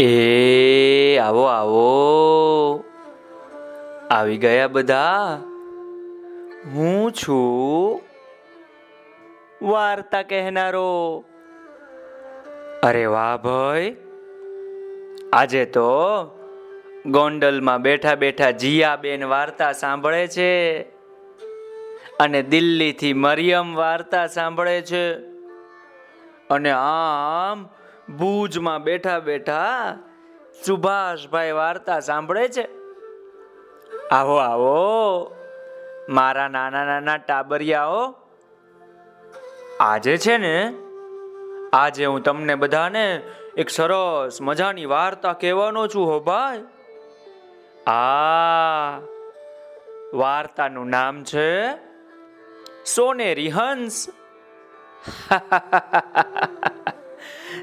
એ, આવો આવો. આવી ગયા બધા. હું છું વાર્તા કહેનારો. અરે વાહ ભાઈ. આજે તો ગોંડલમાં બેઠા બેઠા જીયાબેન વાર્તા સાંભળે છે અને દિલ્હીથી મરિયમ વાર્તા સાંભળે છે. અને આમ ભુજમાં બેઠા બેઠા સુભાષભાઈ વાર્તા સાંભળે છે. આવો આવો, મારા નાના નાના ટાબરિયાઓ, આજે છે ને, આજે હું તમને બધાને એક સરસ મજાની વાર્તા કહેવાનો છું હો ભાઈ. આ વાર્તાનું નામ છે સોનેરી હંસ.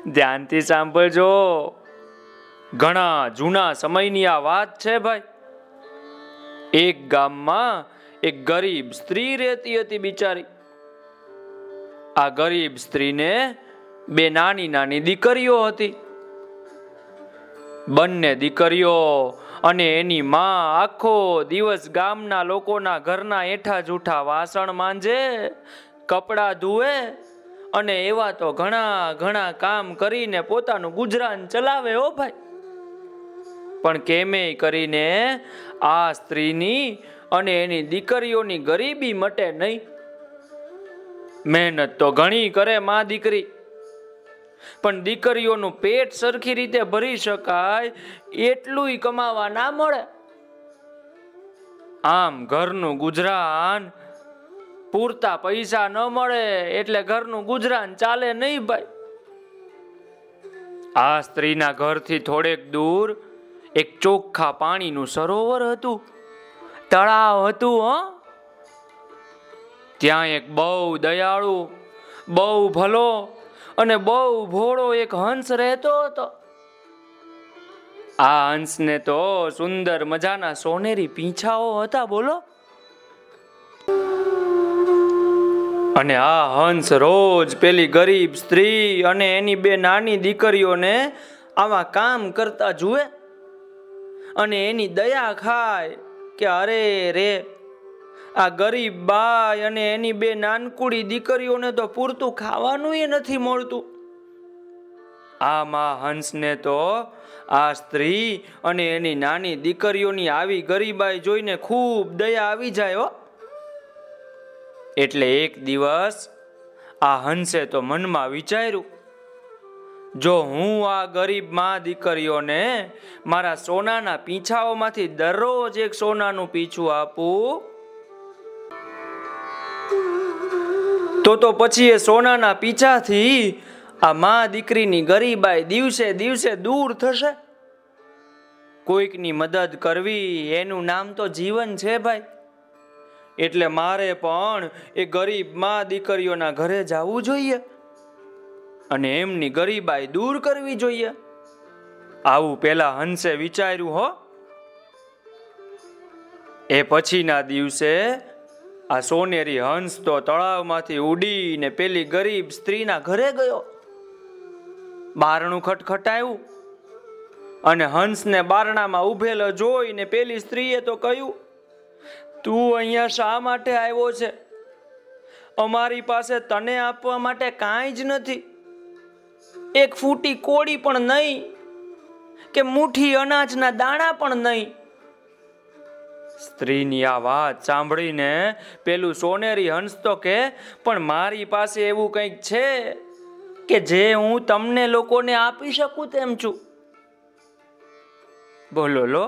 ધ્યાનથી સાંભળજો. ઘણા જૂના સમયની આ વાત છે ભાઈ. એક ગામમાં એક ગરીબ સ્ત્રી રહેતી હતી બિચારી. આ ગરીબ સ્ત્રીને બે નાની નાની દીકરીઓ હતી. બંને દીકરીઓ અને એની માં આખો દિવસ ગામના લોકોના ઘરના હેઠા જૂઠા વાસણ માંજે, કપડા ધુએ અને એવા તો ઘણા ઘણા કામ કરીને પોતાનું ગુજરાન ચલાવે હો ભાઈ. પણ કેમે કરીને આ સ્ત્રીની અને એની દીકરીઓની ગરીબી મટે નહીં. મહેનત તો ઘણી કરે માં દીકરી. પણ દીકરીઓનું પેટ સરખી રીતે ભરી શકાય એટલું કમાવા ના મળે. આમ ઘરનું ગુજરાન પૂરતા પૈસા ન મળે એટલે ઘરનું ગુજરાન ચાલે નહીં ભાઈ. આ સ્ત્રીના ઘરથી થોડેક દૂર એક ચોખ્ખા પાણીનું સરોવર હતું. તળાવ હતું, હ. ત્યાં એક બહુ દયાળુ, બહુ ભલો અને બહુ ભોળો એક હંસ રહેતો હતો. આ હંસને તો સુંદર મજાના સોનેરી પીંછાઓ હતા, બોલો. અને આ હંસ રોજ પેલી ગરીબ સ્ત્રી અને એની બે નાની દીકરીઓને આવા કામ કરતા જુએ અને એની દયા ખાય કે અરે રે, આ ગરીબ બાઈ અને એની બે નાનકુડી દીકરીઓને તો પૂરતું ખાવાનું નથી મળતું. આમાં હંસને તો આ સ્ત્રી અને એની નાની દીકરીઓની આવી ગરીબાઈ જોઈને ખૂબ દયા આવી જાય હો. એટલે એક દિવસ આ હંસે તો મનમાં વિચાર્યું, જો હું આ ગરીબમાં દીકરીઓને મારા સોનાના પીછાઓમાંથી દરરોજ એક સોનાનું પીછું આપું, તો તો પછી એ સોનાના પીછાથી આ મા દીકરીની ગરીબાઈ દિવસે દિવસે દૂર થશે. કોઈકની મદદ કરવી, એનું નામ તો જીવન છે ભાઈ. એટલે મારે પણ એ ગરીબ મા દીકરીઓના ઘરે જવું જોઈએ અને એમની ગરીબાઈ દૂર કરવી જોઈએ. આવું પેલા હંસે વિચાર્યું હો. એ પછીના દિવસે આ સોનેરી હંસ તો તળાવમાંથી ઉડીને પેલી ગરીબ સ્ત્રીના ઘરે ગયો. બારણું ખટખટાયું અને હંસને બારણામાં ઉભેલો જોઈને પેલી સ્ત્રીએ તો કહ્યું તું અહીંયા શા માટે આવ્યો છે? અમારી પાસે તને આપવા માટે કાંઈ જ નથી. એક ફૂટી કોડી પણ નહીં કે મુઠ્ઠી અનાજના દાણા પણ નહીં. સ્ત્રીની આ વાત સાંભળીને પેલું સોનેરી હંસ તો કે, પણ મારી પાસે એવું કંઈક છે કે જે હું તમને લોકોને આપી શકું તેમ છું. બોલો લો.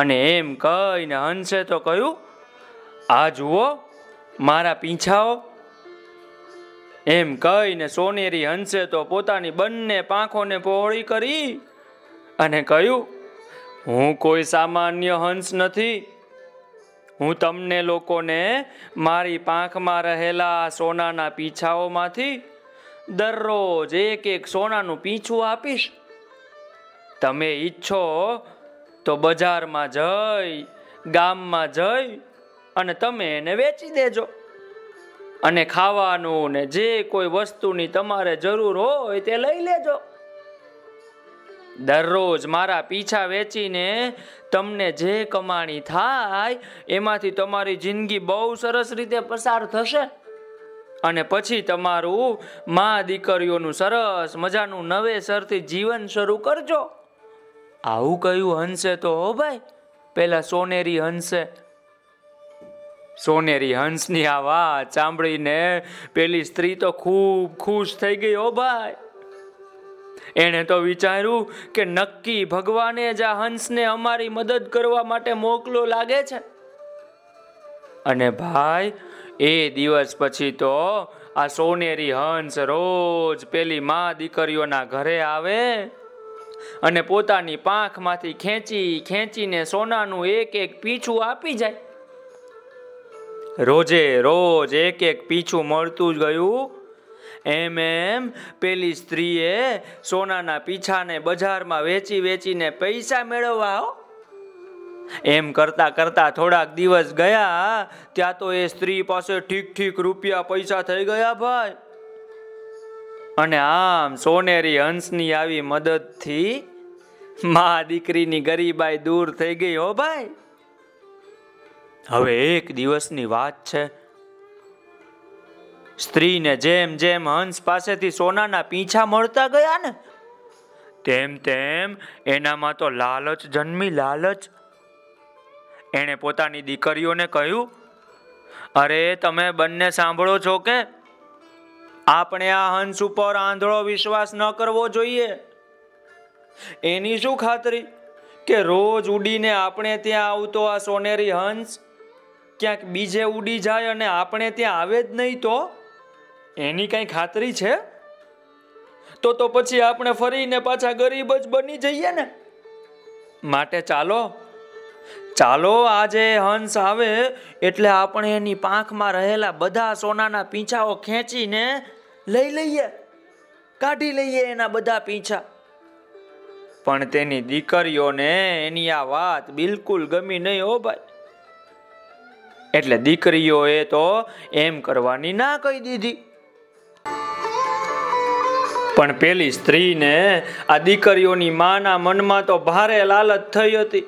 અને એમ કહીને હંસે તો કહ્યું, આ જુઓ, મારા પીંછાઓ. એમ કહીને સોનેરી હંસે તો પોતાની બંને પાંખોને પહોળી કરી અને કહ્યું, હું કોઈ સામાન્ય હંસ નથી. હું તમને લોકોને મારી પાંખમાં રહેલા સોનાના પીછાઓમાંથી દરરોજ એક એક સોનાનું પીછું આપીશ. તમે ઈચ્છો તો બજારમાં જઈ, ગામમાં જઈ અને તમે એને વેચી દેજો. અને ખાવાનું ને જે કોઈ વસ્તુની તમારે જરૂર હોય તે લઈ લેજો. દરરોજ મારા પીછા વેચીને તમને જે કમાણી થાય, એમાંથી તમારી જિંદગી બહુ સરસ રીતે પસાર થશે. અને પછી તમારું મા દીકરીઓનું સરસ મજાનું નવેસરથી જીવન શરૂ કરજો. આવું કયું હંસે તો હો ભાઈ? પેલા સોનેરી હંસે. સોનેરી હંસની આ વાત સાંભળીને પેલી સ્ત્રી તો ખૂબ ખુશ થઈ ગઈ હો ભાઈ. એણે તો વિચાર્યું કે નક્કી ભગવાને જ આ હંસને અમારી મદદ કરવા માટે મોકલો લાગે છે. અને ભાઈ, એ દિવસ પછી તો આ સોનેરી હંસ રોજ પેલી મા દીકરીઓના ઘરે આવે. અને પોતાની પાંખમાંથી ખેંચી ખેંચીને સોનાનું એક એક પીછું આપી જાય. રોજે રોજ એક એક પીછું મળતું જ ગયું. એમ એમ પેલી સ્ત્રીએ સોનાના પીછાને બજારમાં વેચી વેચીને પૈસા મેળવવા એમ કરતા કરતા થોડાક દિવસ ગયા, ત્યાં તો એ સ્ત્રી પાસે ઠીક ઠીક રૂપિયા પૈસા થઈ ગયા ભાઈ. અને આમ સોનેરી હંસની આવી મદદથી મા દીકરીની ગરીબાઈ દૂર થઈ ગઈ હો ભાઈ. હવે એક દિવસની વાત છે. સ્ત્રીને જેમ જેમ હંસ પાસેથી સોનાના પીંછા મળતા ગયા ને, તેમ તેમ એનામાં તો લાલચ જન્મી લાલચ. એણે પોતાની દીકરીઓને કહ્યું, અરે તમે બંને સાંભળો છો કે આપણે આ હંસ ઉપર આંધળો વિશ્વાસ ન કરવો જોઈએ. એની શું ખાતરી? કે રોજ ઉડીને આપણે ત્યાં આવતો આ સોનેરી હંસ ક્યાંક બીજે ઉડી જાય અને આપણે ત્યાં આવે જ નહીં તો? એની કઈ ખાતરી છે? તો તો પછી આપણે ફરીને પાછા ગરીબ જ બની જઈએ ને? માટે ચાલો ચાલો આજે હંસ આવે એટલે આપણે એની પાંખમાં રહેલા બધા સોનાના પીંછાઓ ખેંચીને લઈ લઈએ, કાઢી લઈએ એના બધા પીંછા. પણ તેની દીકરીઓને એની આ વાત બિલકુલ ગમી નહીં હો ભાઈ. એટલે દીકરીઓએ તો એમ કરવાની ના કહી દીધી. પણ પેલી સ્ત્રીને આ દીકરીઓની માના મનમાં તો ભારે લાલચ થઈ હતી.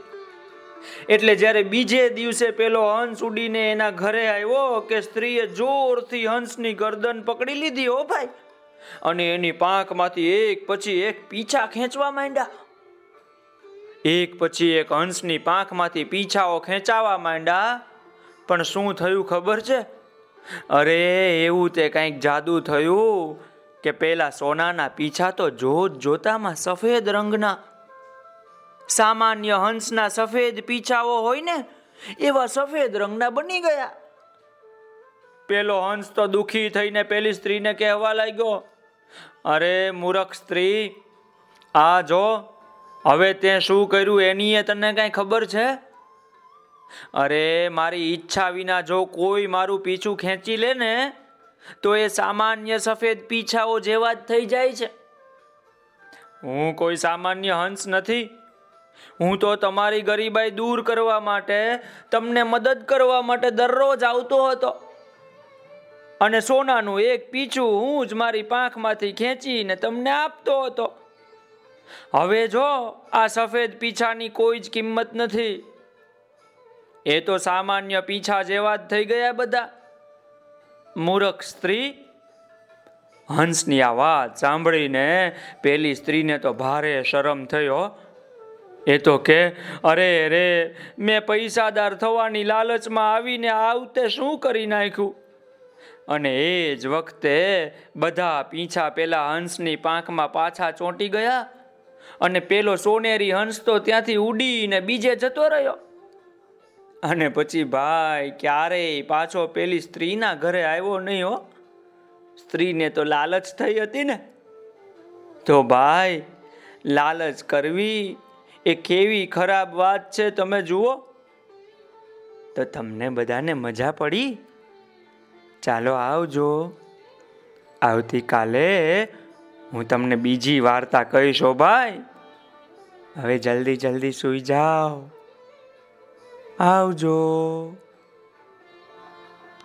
એટલે જ્યારે બીજે દિવસે પેલો હંસ ઉડીને એના ઘરે આવ્યો કે સ્ત્રીએ જોરથી હંસની ગરદન પકડી લીધી ઓ ભાઈ. અને એની પાંખમાંથી એક પછી એક પીછા ખેંચવા માંડ્યા. એક પછી એક હંસની પાંખમાંથી પીછાઓ ખેંચાવા માંડ્યા. પણ શું થયું ખબર છે? અરે, એવું તે કંઈક જાદુ થયું કે પેલા સોનાના પીછા તો જોત જોતામાં સફેદ રંગના સામાન્ય હંસના સફેદ પીછાઓ હોય ને, એવા સફેદ રંગના બની ગયા. પેલો હંસ તો દુખી થઈને પેલી સ્ત્રીને કહેવા લાગ્યો, અરે મૂરખ સ્ત્રી, આ જો, હવે તે શું કર્યું એની તને કઈ ખબર છે? અરે મારી ઈચ્છા વિના જો કોઈ મારું પીછું ખેંચી લે ને, તો એ સામાન્ય સફેદ પીછાઓ જેવા જ થઈ જાય છે. હું કોઈ સામાન્ય હંસ નથી હું તો તમારી ગરીબાઈ દૂર કરવા માટે તમને મદદ કરવા માટે દરરોજ આવતો હતો. અને સોનાનું એક પીછું હું જ મારી પાંખમાંથી ખેંચીને તમને આપતો હતો. હવે જો આ સફેદ પીછાની કોઈ જ કિંમત નથી. એ તો સામાન્ય પીછા જેવા જ થઈ ગયા બધા. મૂરખ સ્ત્રી હંસની આ વાત સાંભળીને પેલી સ્ત્રીને તો ભારે શરમ થયો એ તો કે, અરે રે, મેં પૈસાદાર થવાની લાલચમાં આવીને આવતે શું કરી નાખ્યું? અને એ જ વખતે બધા પીછા પેલા હંસની પાંખમાં પાછા ચોંટી ગયા અને પેલો સોનેરી હંસ તો ત્યાંથી ઉડીને બીજે જતો રહ્યો. અને પછી ભાઈ ક્યારેય પાછો પેલી સ્ત્રીના ઘરે આવ્યો નહીં હો. સ્ત્રીને તો લાલચ થઈ હતી ને. તો ભાઈ લાલચ કરવી એ કેવી ખરાબ વાત છે તમે જુઓ. તો તમને બધાને મજા પડી? ચાલો આવજો. આવતીકાલે હું તમને બીજી વાર્તા કહીશ ભાઈ. હવે જલ્દી જલ્દી સુઈ જાઓ. આવજો.